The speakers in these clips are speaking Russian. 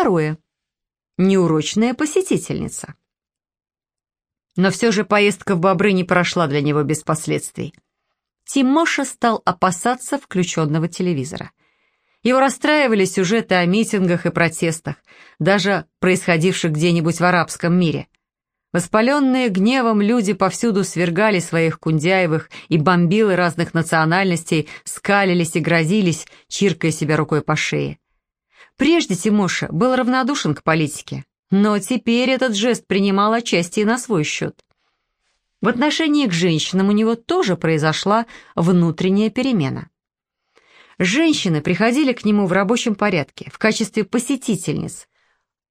второе. Неурочная посетительница. Но все же поездка в Бобры не прошла для него без последствий. Тимоша стал опасаться включенного телевизора. Его расстраивали сюжеты о митингах и протестах, даже происходивших где-нибудь в арабском мире. Воспаленные гневом люди повсюду свергали своих кундяевых и бомбилы разных национальностей, скалились и грозились, чиркая себя рукой по шее. Прежде Тимоша был равнодушен к политике, но теперь этот жест принимал отчасти и на свой счет. В отношении к женщинам у него тоже произошла внутренняя перемена. Женщины приходили к нему в рабочем порядке, в качестве посетительниц,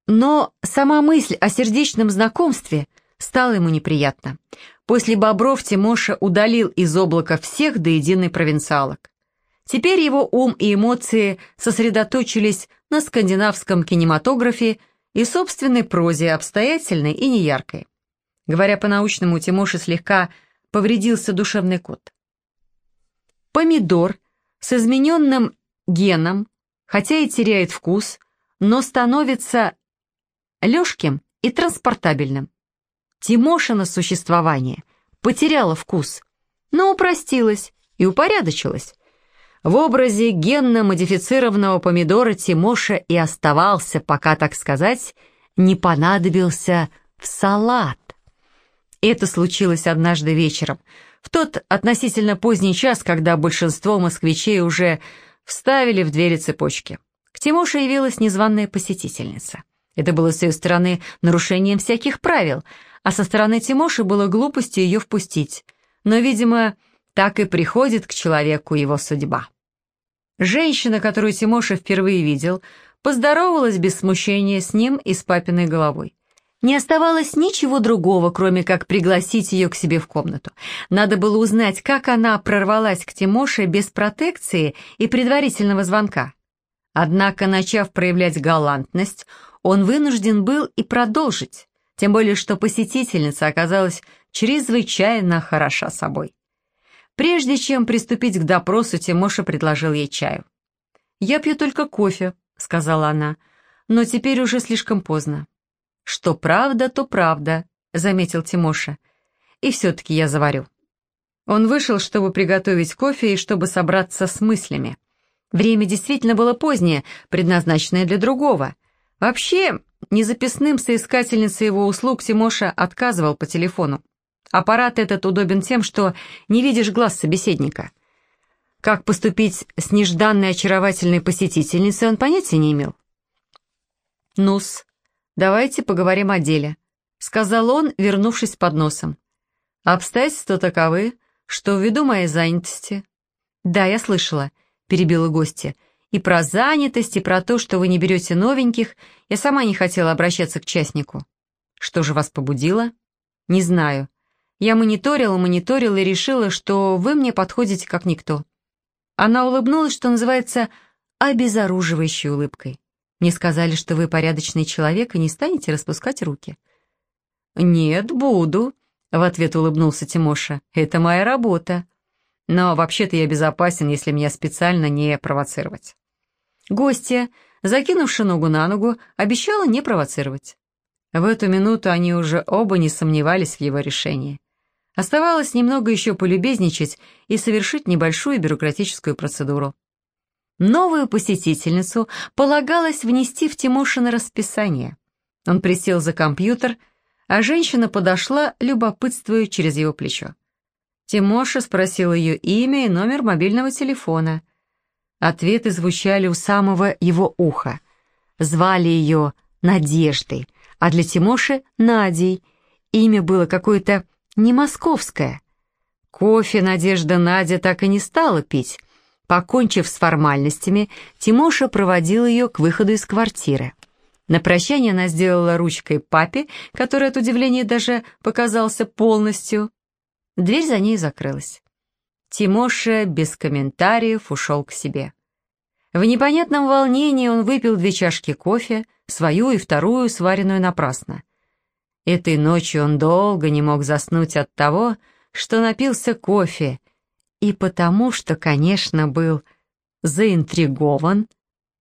но сама мысль о сердечном знакомстве стала ему неприятна. После Бобров Тимоша удалил из облака всех до единой провинциалок. Теперь его ум и эмоции сосредоточились на скандинавском кинематографе и собственной прозе, обстоятельной и неяркой. Говоря по-научному, у Тимоши слегка повредился душевный код. Помидор с измененным геном, хотя и теряет вкус, но становится лёжким и транспортабельным. Тимошина существование потеряло вкус, но упростилось и упорядочилось. В образе генно-модифицированного помидора Тимоша и оставался, пока, так сказать, не понадобился в салат. Это случилось однажды вечером, в тот относительно поздний час, когда большинство москвичей уже вставили в двери цепочки. К Тимоше явилась незваная посетительница. Это было с ее стороны нарушением всяких правил, а со стороны Тимоши было глупостью ее впустить. Но, видимо, так и приходит к человеку его судьба. Женщина, которую Тимоша впервые видел, поздоровалась без смущения с ним и с папиной головой. Не оставалось ничего другого, кроме как пригласить ее к себе в комнату. Надо было узнать, как она прорвалась к Тимоше без протекции и предварительного звонка. Однако, начав проявлять галантность, он вынужден был и продолжить, тем более что посетительница оказалась чрезвычайно хороша собой. Прежде чем приступить к допросу, Тимоша предложил ей чаю. «Я пью только кофе», — сказала она, — «но теперь уже слишком поздно». «Что правда, то правда», — заметил Тимоша. «И все-таки я заварю». Он вышел, чтобы приготовить кофе и чтобы собраться с мыслями. Время действительно было позднее, предназначенное для другого. Вообще, незаписным соискательницей его услуг Тимоша отказывал по телефону. Аппарат этот удобен тем, что не видишь глаз собеседника. Как поступить с нежданной очаровательной посетительницей, он понятия не имел. «Ну-с, давайте поговорим о деле», — сказал он, вернувшись под носом. «Обстоятельства таковы, что ввиду моей занятости...» «Да, я слышала», — перебила гостья. «И про занятость, и про то, что вы не берете новеньких, я сама не хотела обращаться к частнику». «Что же вас побудило?» «Не знаю. Я мониторила, мониторила и решила, что вы мне подходите как никто. Она улыбнулась, что называется, обезоруживающей улыбкой. Мне сказали, что вы порядочный человек и не станете распускать руки. «Нет, буду», — в ответ улыбнулся Тимоша. «Это моя работа. Но вообще-то я безопасен, если меня специально не провоцировать». Гостья, закинувши ногу на ногу, обещала не провоцировать. В эту минуту они уже оба не сомневались в его решении. Оставалось немного еще полюбезничать и совершить небольшую бюрократическую процедуру. Новую посетительницу полагалось внести в Тимошино расписание. Он присел за компьютер, а женщина подошла, любопытствуя через его плечо. Тимоша спросил ее имя и номер мобильного телефона. Ответы звучали у самого его уха. Звали ее Надеждой, а для Тимоши — Надей. Имя было какое-то не московская. Кофе Надежда Надя так и не стала пить. Покончив с формальностями, Тимоша проводил ее к выходу из квартиры. На прощание она сделала ручкой папе, который от удивления даже показался полностью. Дверь за ней закрылась. Тимоша без комментариев ушел к себе. В непонятном волнении он выпил две чашки кофе, свою и вторую, сваренную напрасно. Этой ночью он долго не мог заснуть от того, что напился кофе, и потому что, конечно, был заинтригован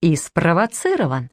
и спровоцирован.